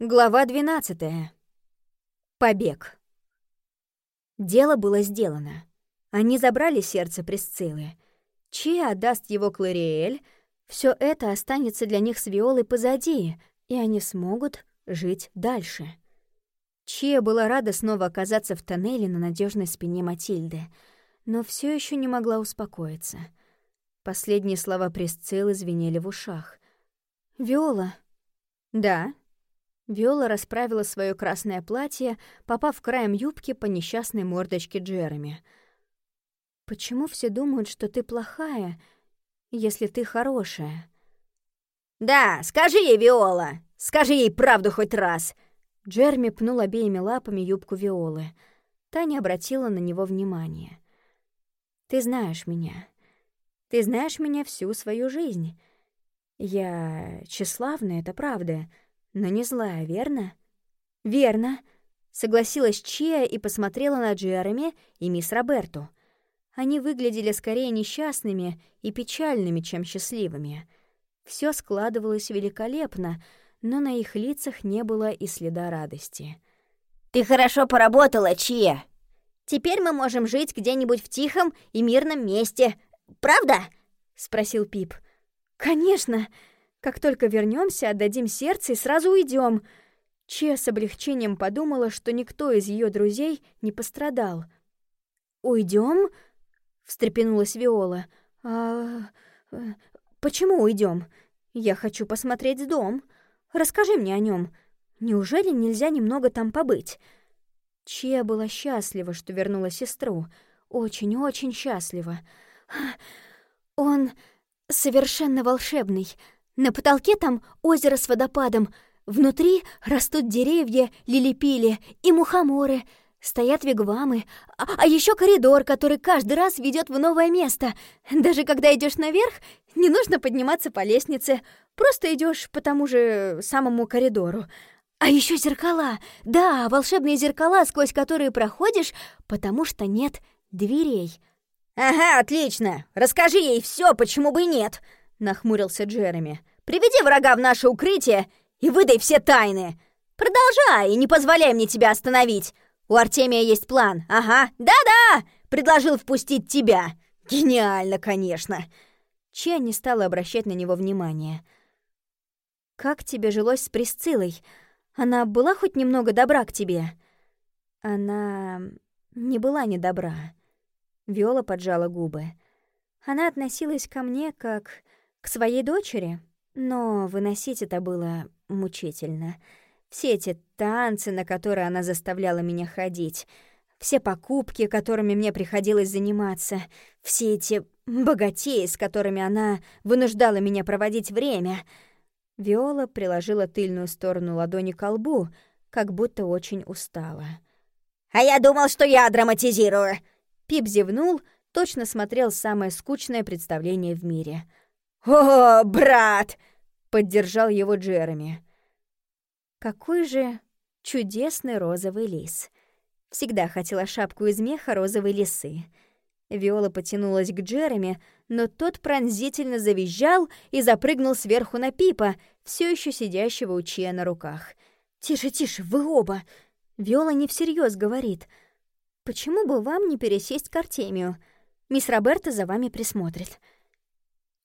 Глава 12. Побег. Дело было сделано. Они забрали сердце Присциллы. Чи отдаст его Клариэль, все это останется для них с Виолой позади, и они смогут жить дальше. Чия была рада снова оказаться в тоннеле на надежной спине Матильды, но все еще не могла успокоиться. Последние слова Присциллы звенели в ушах. «Виола?» «Да?» Виола расправила свое красное платье, попав краем юбки по несчастной мордочке Джереми. «Почему все думают, что ты плохая, если ты хорошая?» «Да, скажи ей, Виола! Скажи ей правду хоть раз!» Джерми пнул обеими лапами юбку Виолы. Та не обратила на него внимания. «Ты знаешь меня. Ты знаешь меня всю свою жизнь. Я тщеславна, это правда» но не злая, верно?» «Верно», — согласилась Чия и посмотрела на Джереми и мисс Роберту. Они выглядели скорее несчастными и печальными, чем счастливыми. Все складывалось великолепно, но на их лицах не было и следа радости. «Ты хорошо поработала, Чия. Теперь мы можем жить где-нибудь в тихом и мирном месте. Правда?» — спросил Пип. «Конечно!» Как только вернемся, отдадим сердце и сразу уйдем. Че с облегчением подумала, что никто из ее друзей не пострадал. Уйдем? встрепенулась Виола. А почему уйдем? Я хочу посмотреть дом. Расскажи мне о нем. Неужели нельзя немного там побыть? Че была счастлива, что вернула сестру. Очень-очень счастлива. Он совершенно волшебный. На потолке там озеро с водопадом. Внутри растут деревья, лилипили и мухоморы. Стоят вигвамы. А, а еще коридор, который каждый раз ведет в новое место. Даже когда идешь наверх, не нужно подниматься по лестнице. Просто идешь по тому же самому коридору. А еще зеркала. Да, волшебные зеркала, сквозь которые проходишь, потому что нет дверей. «Ага, отлично! Расскажи ей все, почему бы и нет!» — нахмурился Джереми. «Приведи врага в наше укрытие и выдай все тайны! Продолжай и не позволяй мне тебя остановить! У Артемия есть план, ага, да-да! Предложил впустить тебя! Гениально, конечно!» Чья не стала обращать на него внимания. «Как тебе жилось с Присциллой? Она была хоть немного добра к тебе?» «Она не была недобра». Виола поджала губы. Она относилась ко мне как к своей дочери, но выносить это было мучительно. Все эти танцы, на которые она заставляла меня ходить, все покупки, которыми мне приходилось заниматься, все эти богатеи, с которыми она вынуждала меня проводить время. Виола приложила тыльную сторону ладони к лбу, как будто очень устала. «А я думал, что я драматизирую!» Пип зевнул, точно смотрел самое скучное представление в мире — «О, брат!» — поддержал его Джереми. Какой же чудесный розовый лис. Всегда хотела шапку из меха розовой лисы. Виола потянулась к Джереми, но тот пронзительно завизжал и запрыгнул сверху на Пипа, все еще сидящего у Чия на руках. «Тише, тише, вы оба!» Виола не всерьез говорит. «Почему бы вам не пересесть к Артемию? Мисс Роберта за вами присмотрит».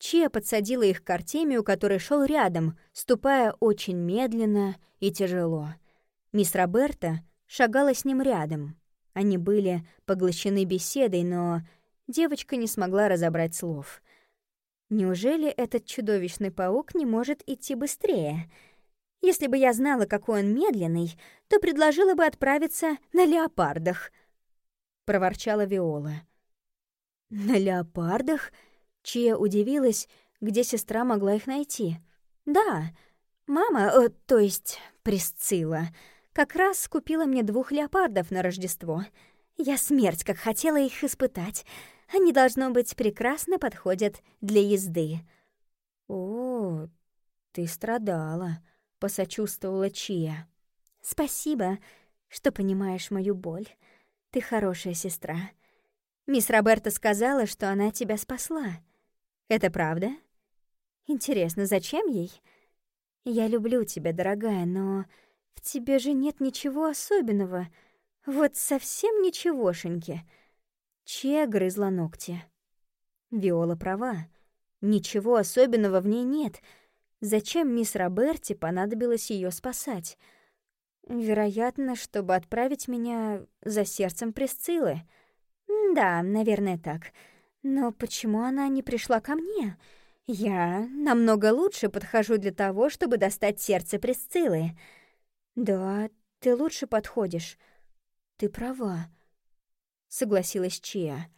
Чия подсадила их к Артемию, который шел рядом, ступая очень медленно и тяжело. Мисс Роберта шагала с ним рядом. Они были поглощены беседой, но девочка не смогла разобрать слов. Неужели этот чудовищный паук не может идти быстрее? Если бы я знала, какой он медленный, то предложила бы отправиться на леопардах, проворчала Виола. На леопардах? Чия удивилась, где сестра могла их найти. «Да, мама, э, то есть Присцилла, как раз купила мне двух леопардов на Рождество. Я смерть как хотела их испытать. Они, должно быть, прекрасно подходят для езды». «О, ты страдала», — посочувствовала Чия. «Спасибо, что понимаешь мою боль. Ты хорошая сестра. Мисс Роберта сказала, что она тебя спасла». Это правда? Интересно, зачем ей? Я люблю тебя, дорогая, но В тебе же нет ничего особенного. Вот совсем ничегошеньки. Че грызла ногти. Виола права. Ничего особенного в ней нет. Зачем мисс Роберти понадобилось ее спасать? Вероятно, чтобы отправить меня за сердцем Присциллы. Да, наверное, так. Но почему она не пришла ко мне? Я намного лучше подхожу для того, чтобы достать сердце Присциллы. Да, ты лучше подходишь. Ты права, согласилась Чия.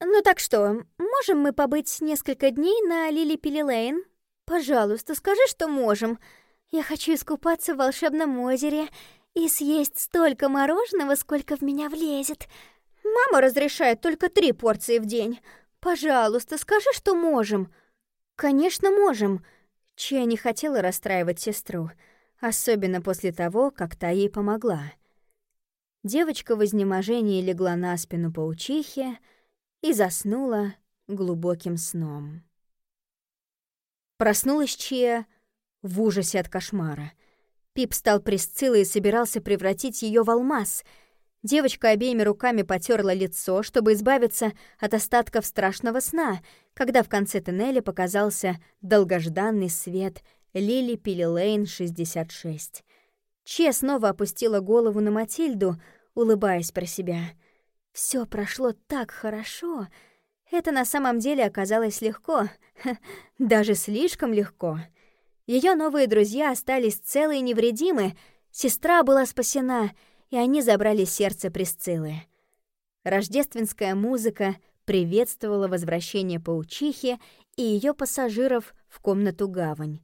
Ну так что, можем мы побыть несколько дней на Лили Пили Лейн? Пожалуйста, скажи, что можем. Я хочу искупаться в волшебном озере и съесть столько мороженого, сколько в меня влезет. Мама разрешает только три порции в день. Пожалуйста, скажи, что можем. Конечно, можем. Чья не хотела расстраивать сестру, особенно после того, как та ей помогла. Девочка в изнеможении легла на спину паучихи и заснула глубоким сном. Проснулась Чия в ужасе от кошмара. Пип стал Присциллой и собирался превратить ее в алмаз. Девочка обеими руками потерла лицо, чтобы избавиться от остатков страшного сна, когда в конце тоннеля показался долгожданный свет Лили Пилилейн 66. Че снова опустила голову на Матильду, улыбаясь про себя. Все прошло так хорошо. Это на самом деле оказалось легко. Даже слишком легко. Ее новые друзья остались целы и невредимы, сестра была спасена, и они забрали сердце Присциллы. Рождественская музыка приветствовала возвращение паучихи и ее пассажиров в комнату гавань.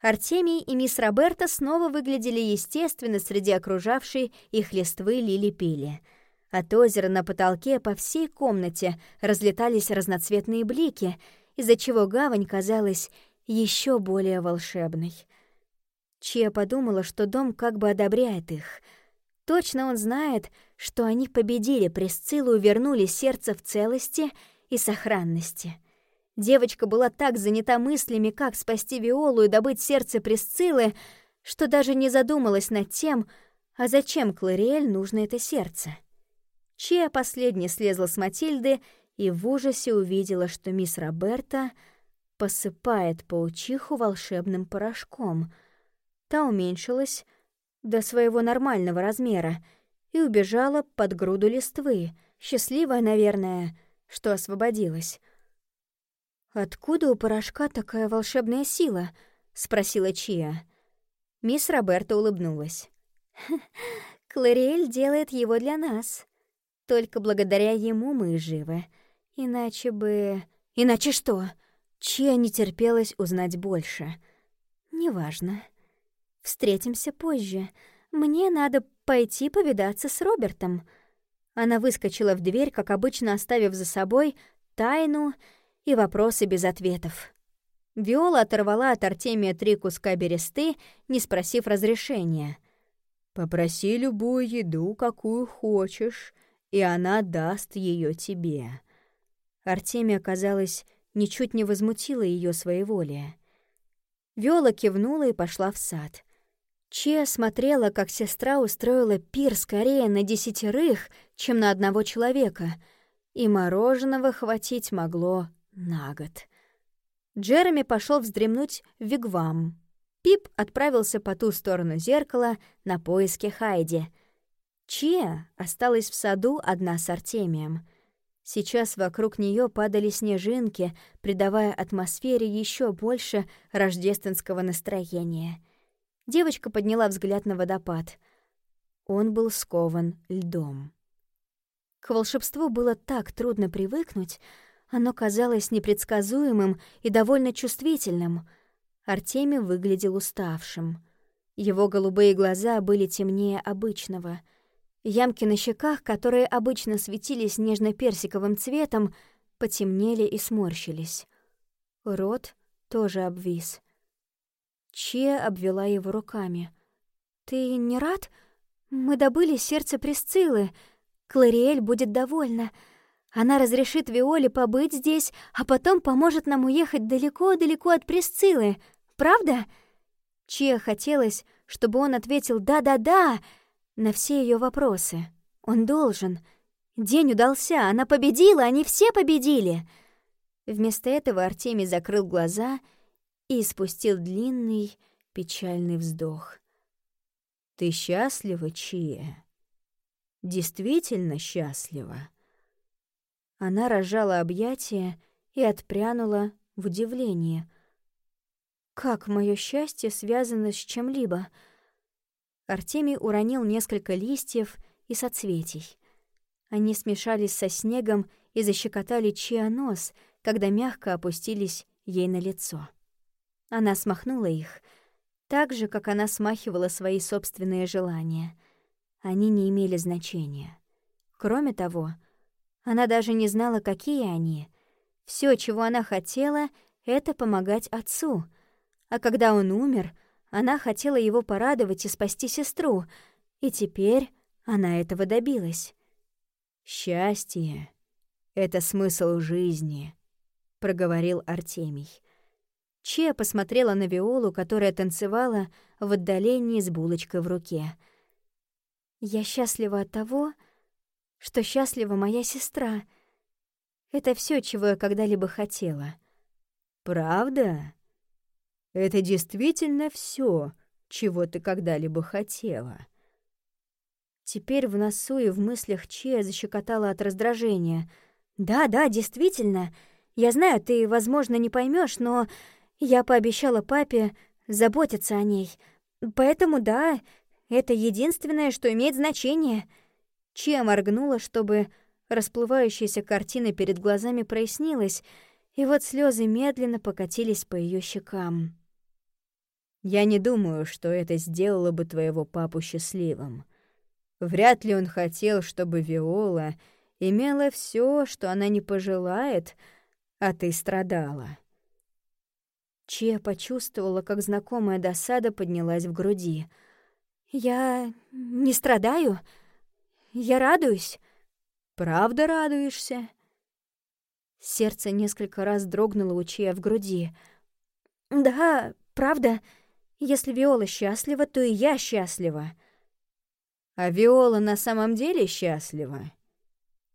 Артемий и мисс Роберта снова выглядели естественно среди окружавшей их листвы лили-пили. От озера на потолке по всей комнате разлетались разноцветные блики, из-за чего гавань казалась еще более волшебной. Чия подумала, что дом как бы одобряет их. Точно он знает, что они победили Пресциллу и вернули сердце в целости и сохранности. Девочка была так занята мыслями, как спасти Виолу и добыть сердце Пресциллы, что даже не задумалась над тем, а зачем Клариэль нужно это сердце. Чия последняя слезла с Матильды и в ужасе увидела, что мисс Роберта — посыпает паучиху волшебным порошком. Та уменьшилась до своего нормального размера и убежала под груду листвы, счастливая, наверное, что освободилась. «Откуда у порошка такая волшебная сила?» — спросила Чия. Мисс Роберта улыбнулась. «Клариэль делает его для нас. Только благодаря ему мы живы. Иначе бы...» «Иначе что?» Чья не терпелось узнать больше. «Неважно. Встретимся позже. Мне надо пойти повидаться с Робертом». Она выскочила в дверь, как обычно оставив за собой тайну и вопросы без ответов. Виола оторвала от Артемия три куска бересты, не спросив разрешения. «Попроси любую еду, какую хочешь, и она даст ее тебе». Артемия, казалось, ничуть не возмутило ее своеволие. Виола кивнула и пошла в сад. Че смотрела, как сестра устроила пир скорее на десятерых, чем на одного человека, и мороженого хватить могло на год. Джереми пошел вздремнуть в вигвам. Пип отправился по ту сторону зеркала на поиски Хайди. Чия осталась в саду одна с Артемием — Сейчас вокруг нее падали снежинки, придавая атмосфере еще больше рождественского настроения. Девочка подняла взгляд на водопад. Он был скован льдом. К волшебству было так трудно привыкнуть, оно казалось непредсказуемым и довольно чувствительным. Артемий выглядел уставшим. Его голубые глаза были темнее обычного — Ямки на щеках, которые обычно светились нежно-персиковым цветом, потемнели и сморщились. Рот тоже обвис. Че обвела его руками. «Ты не рад? Мы добыли сердце Присциллы. Клариэль будет довольна. Она разрешит Виоле побыть здесь, а потом поможет нам уехать далеко-далеко от Присциллы. Правда?» Че хотелось, чтобы он ответил «да-да-да» на все ее вопросы. Он должен. День удался, она победила, они все победили. Вместо этого Артемий закрыл глаза и спустил длинный, печальный вздох. «Ты счастлива, Чия? Действительно счастлива?» Она разжала объятия и отпрянула в удивлении. «Как мое счастье связано с чем-либо?» Артемий уронил несколько листьев и соцветий. Они смешались со снегом и защекотали чья нос, когда мягко опустились ей на лицо. Она смахнула их, так же, как она смахивала свои собственные желания. Они не имели значения. Кроме того, она даже не знала, какие они. Все, чего она хотела, — это помогать отцу. А когда он умер, она хотела его порадовать и спасти сестру. И теперь она этого добилась. «Счастье — это смысл жизни», — проговорил Артемий. Че посмотрела на Виолу, которая танцевала в отдалении с булочкой в руке. «Я счастлива от того, что счастлива моя сестра. Это все, чего я когда-либо хотела». «Правда? Это действительно все, чего ты когда-либо хотела?» Теперь в носу и в мыслях Че защекотала от раздражения. «Да, да, действительно. Я знаю, ты, возможно, не поймешь, но я пообещала папе заботиться о ней. Поэтому да, это единственное, что имеет значение. Чия моргнула, чтобы расплывающаяся картина перед глазами прояснилась, и вот слезы медленно покатились по ее щекам. «Я не думаю, что это сделало бы твоего папу счастливым. Вряд ли он хотел, чтобы Виола имела все, что она не пожелает, а ты страдала». Че почувствовала, как знакомая досада поднялась в груди. «Я не страдаю. Я радуюсь». «Правда радуешься?» Сердце несколько раз дрогнуло у Чия в груди. «Да, правда. Если Виола счастлива, то и я счастлива». «А Виола на самом деле счастлива?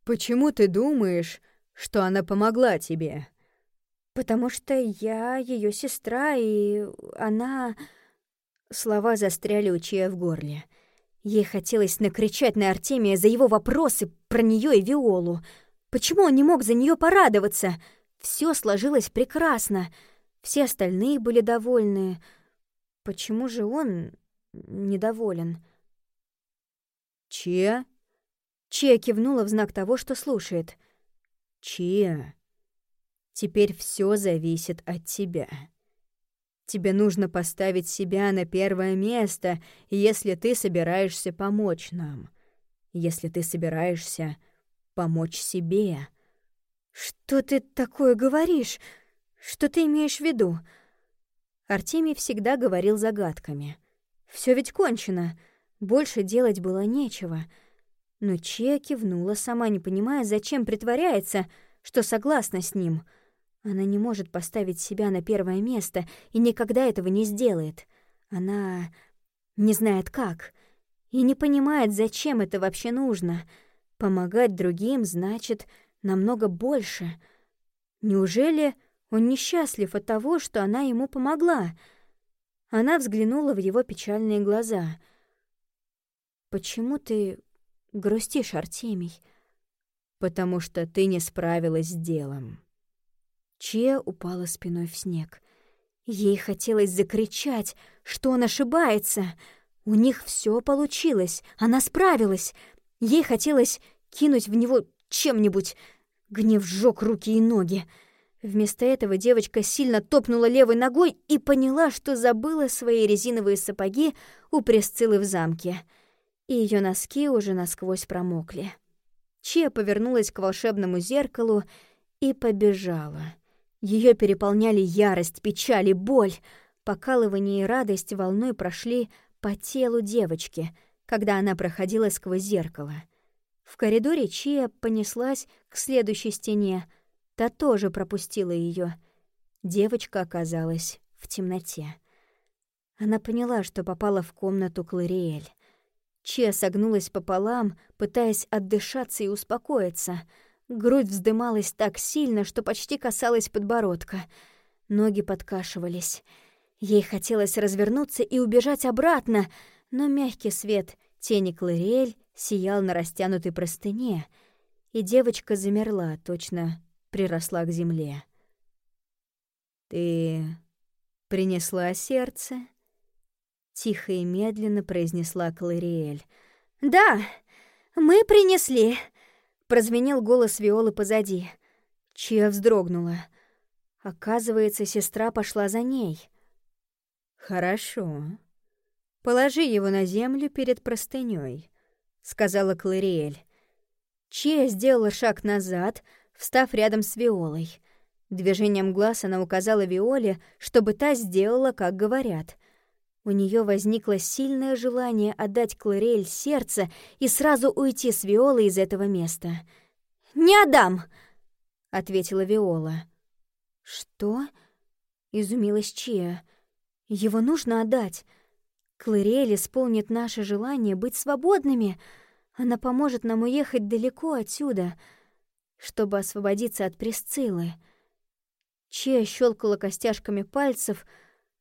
Почему ты думаешь, что она помогла тебе?» «Потому что я ее сестра, и она...» Слова застряли у Чия в горле. Ей хотелось накричать на Артемия за его вопросы про нее и Виолу. Почему он не мог за нее порадоваться? Все сложилось прекрасно. Все остальные были довольны. Почему же он недоволен? «Чия?» Чия кивнула в знак того, что слушает. «Чия?» Теперь все зависит от тебя. Тебе нужно поставить себя на первое место, если ты собираешься помочь нам. Если ты собираешься помочь себе. Что ты такое говоришь? Что ты имеешь в виду? Артемий всегда говорил загадками. Все ведь кончено. Больше делать было нечего. Но Че кивнула, сама не понимая, зачем притворяется, что согласна с ним — она не может поставить себя на первое место и никогда этого не сделает. Она не знает как и не понимает, зачем это вообще нужно. Помогать другим значит намного больше. Неужели он несчастлив от того, что она ему помогла? Она взглянула в его печальные глаза. «Почему ты грустишь, Артемий?» «Потому что ты не справилась с делом». Че упала спиной в снег. Ей хотелось закричать, что он ошибается. У них все получилось, она справилась. Ей хотелось кинуть в него чем-нибудь. Гнев сжёг руки и ноги. Вместо этого девочка сильно топнула левой ногой и поняла, что забыла свои резиновые сапоги у Пресциллы в замке. И ее носки уже насквозь промокли. Че повернулась к волшебному зеркалу и побежала. Ее переполняли ярость, печаль и боль. Покалывание и радость волной прошли по телу девочки, когда она проходила сквозь зеркало. В коридоре Чия понеслась к следующей стене. Та тоже пропустила ее. Девочка оказалась в темноте. Она поняла, что попала в комнату Клариэль. Че согнулась пополам, пытаясь отдышаться и успокоиться. Грудь вздымалась так сильно, что почти касалась подбородка. Ноги подкашивались. Ей хотелось развернуться и убежать обратно, но мягкий свет тени Клариэль сиял на растянутой простыне, и девочка замерла, точно приросла к земле. «Ты принесла сердце?» Тихо и медленно произнесла Клариэль. «Да, мы принесли!» Прозвенел голос Виолы позади. Чия вздрогнула. Оказывается, сестра пошла за ней. «Хорошо. Положи его на землю перед простынёй», — сказала Клариэль. Чия сделала шаг назад, встав рядом с Виолой. Движением глаз она указала Виоле, чтобы та сделала, как говорят — у нее возникло сильное желание отдать Клэрель сердце и сразу уйти с Виолой из этого места. «Не отдам!» — ответила Виола. «Что?» — изумилась Чия. «Его нужно отдать. Клэрель исполнит наше желание быть свободными. Она поможет нам уехать далеко отсюда, чтобы освободиться от Пресциллы». Чия щелкала костяшками пальцев —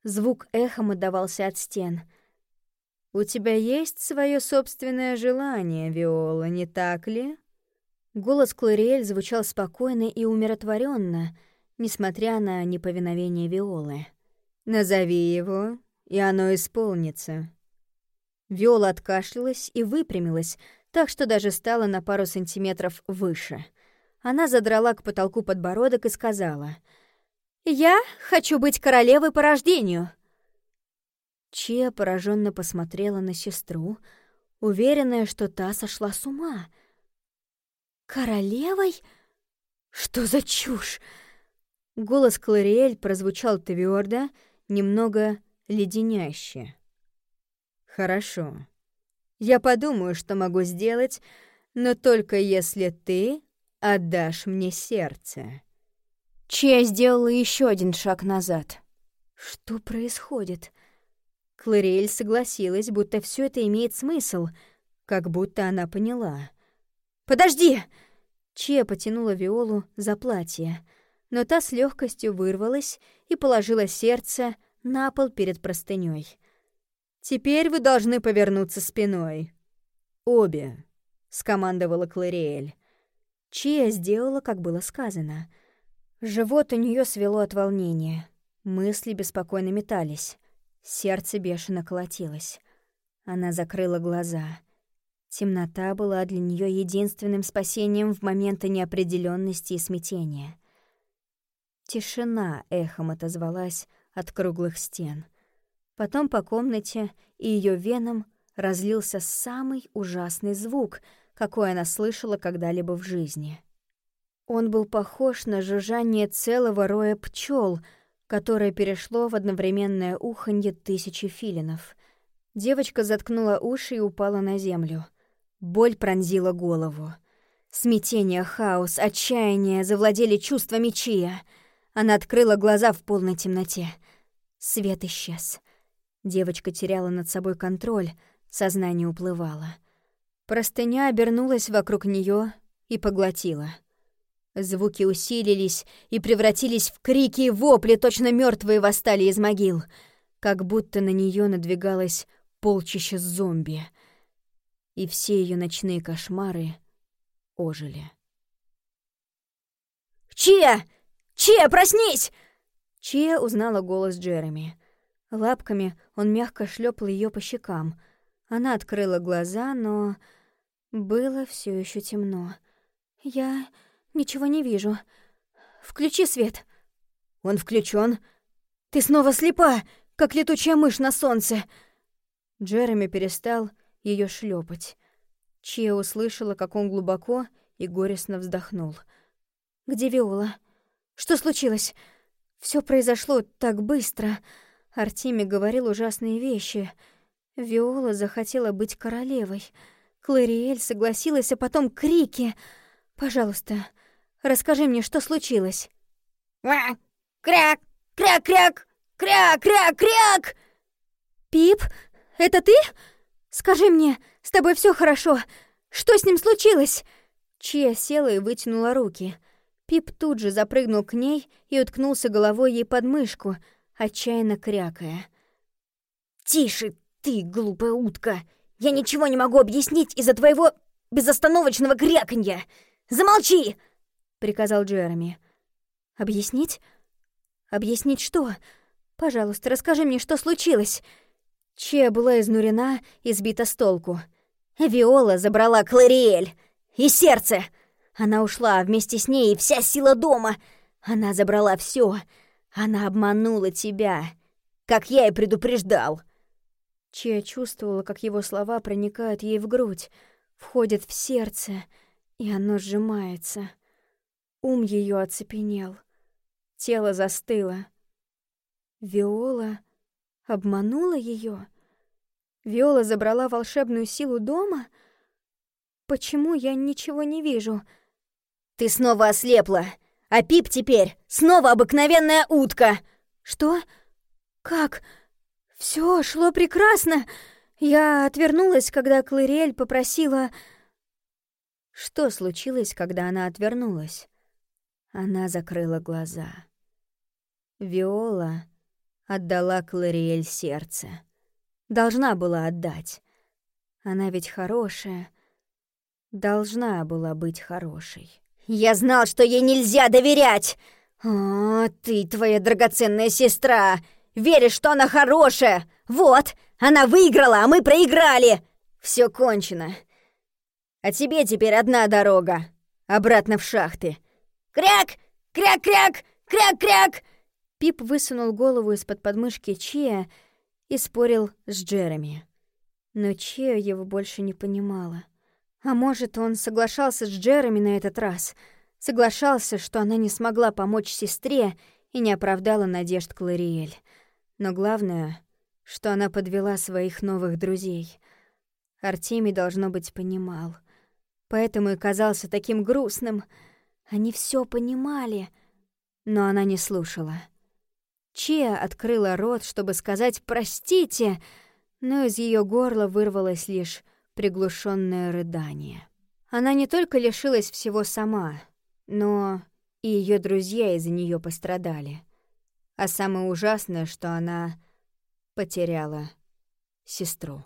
Звук эхом отдавался от стен. «У тебя есть свое собственное желание, Виола, не так ли?» Голос Клариэль звучал спокойно и умиротворенно, несмотря на неповиновение Виолы. «Назови его, и оно исполнится». Виола откашлялась и выпрямилась, так что даже стала на пару сантиметров выше. Она задрала к потолку подбородок и сказала — «Я хочу быть королевой по рождению!» Чия пораженно посмотрела на сестру, уверенная, что та сошла с ума. «Королевой? Что за чушь?» Голос Клариэль прозвучал твердо, немного леденяще. «Хорошо. Я подумаю, что могу сделать, но только если ты отдашь мне сердце». Чья сделала еще один шаг назад. Что происходит? Клариэль согласилась, будто все это имеет смысл, как будто она поняла. «Подожди!» Чия потянула Виолу за платье, но та с легкостью вырвалась и положила сердце на пол перед простыней. «Теперь вы должны повернуться спиной. Обе», — скомандовала Клариэль. Чия сделала, как было сказано — Живот у нее свело от волнения. Мысли беспокойно метались. Сердце бешено колотилось. Она закрыла глаза. Темнота была для нее единственным спасением в моменты неопределенности и смятения. Тишина эхом отозвалась от круглых стен. Потом по комнате и ее венам разлился самый ужасный звук, какой она слышала когда-либо в жизни — он был похож на жужжание целого роя пчел, которое перешло в одновременное уханье тысячи филинов. Девочка заткнула уши и упала на землю. Боль пронзила голову. Смятение, хаос, отчаяние завладели чувствами Чия. Она открыла глаза в полной темноте. Свет исчез. Девочка теряла над собой контроль, сознание уплывало. Простыня обернулась вокруг нее и поглотила — Звуки усилились и превратились в крики и вопли, точно мертвые восстали из могил, как будто на нее надвигалось полчища зомби. И все ее ночные кошмары ожили. «Чия! Чия, проснись!» Чия узнала голос Джереми. Лапками он мягко шлепал ее по щекам. Она открыла глаза, но было все еще темно. «Я...» «Ничего не вижу. Включи свет». «Он включен. Ты снова слепа, как летучая мышь на солнце». Джереми перестал ее шлепать. Чия услышала, как он глубоко и горестно вздохнул. «Где Виола? Что случилось? Все произошло так быстро». Артемий говорил ужасные вещи. Виола захотела быть королевой. Клариэль согласилась, а потом крики. «Пожалуйста, Расскажи мне, что случилось?» «Кряк! Кряк! Кряк! Кряк! Кряк! Кряк!» «Пип, это ты? Скажи мне, с тобой все хорошо? Что с ним случилось?» Чия села и вытянула руки. Пип тут же запрыгнул к ней и уткнулся головой ей под мышку, отчаянно крякая. «Тише ты, глупая утка! Я ничего не могу объяснить из-за твоего безостановочного кряканья! Замолчи!» — приказал Джереми. «Объяснить? Объяснить что? Пожалуйста, расскажи мне, что случилось?» Че была изнурена и сбита с толку. Виола забрала Клариэль и сердце. Она ушла, вместе с ней и вся сила дома. Она забрала все. Она обманула тебя, как я и предупреждал. Чия чувствовала, как его слова проникают ей в грудь, входят в сердце, и оно сжимается. Ум ее оцепенел. Тело застыло. Виола обманула ее. Виола забрала волшебную силу дома? Почему я ничего не вижу? Ты снова ослепла, а Пип теперь снова обыкновенная утка. Что? Как? Все шло прекрасно. Я отвернулась, когда Клэриэль попросила... Что случилось, когда она отвернулась? Она закрыла глаза. Виола отдала Клариэль сердце. Должна была отдать. Она ведь хорошая. Должна была быть хорошей. «Я знал, что ей нельзя доверять! О, ты, твоя драгоценная сестра! Веришь, что она хорошая! Вот, она выиграла, а мы проиграли! Все кончено. А тебе теперь одна дорога. Обратно в шахты. Кряк! Кряк-кряк! Кряк-кряк!» Пип высунул голову из-под подмышки Чия и спорил с Джереми. Но Чия его больше не понимала. А может, он соглашался с Джереми на этот раз. Соглашался, что она не смогла помочь сестре и не оправдала надежд Клариэль. Но главное, что она подвела своих новых друзей. Артемий, должно быть, понимал. Поэтому и казался таким грустным. Они все понимали, но она не слушала. Чия открыла рот, чтобы сказать «простите», но из ее горла вырвалось лишь приглушенное рыдание. Она не только лишилась всего сама, но и ее друзья из-за нее пострадали. А самое ужасное, что она потеряла сестру.